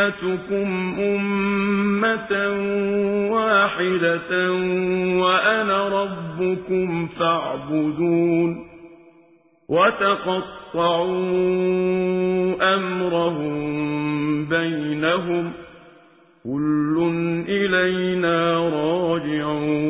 أمتكم أمة واحدة وأنا ربكم فاعبدون وتقطعوا أمرهم بينهم. كل إلينا راجعون.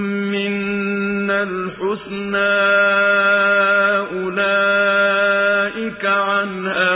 الحسنى أولئك عنها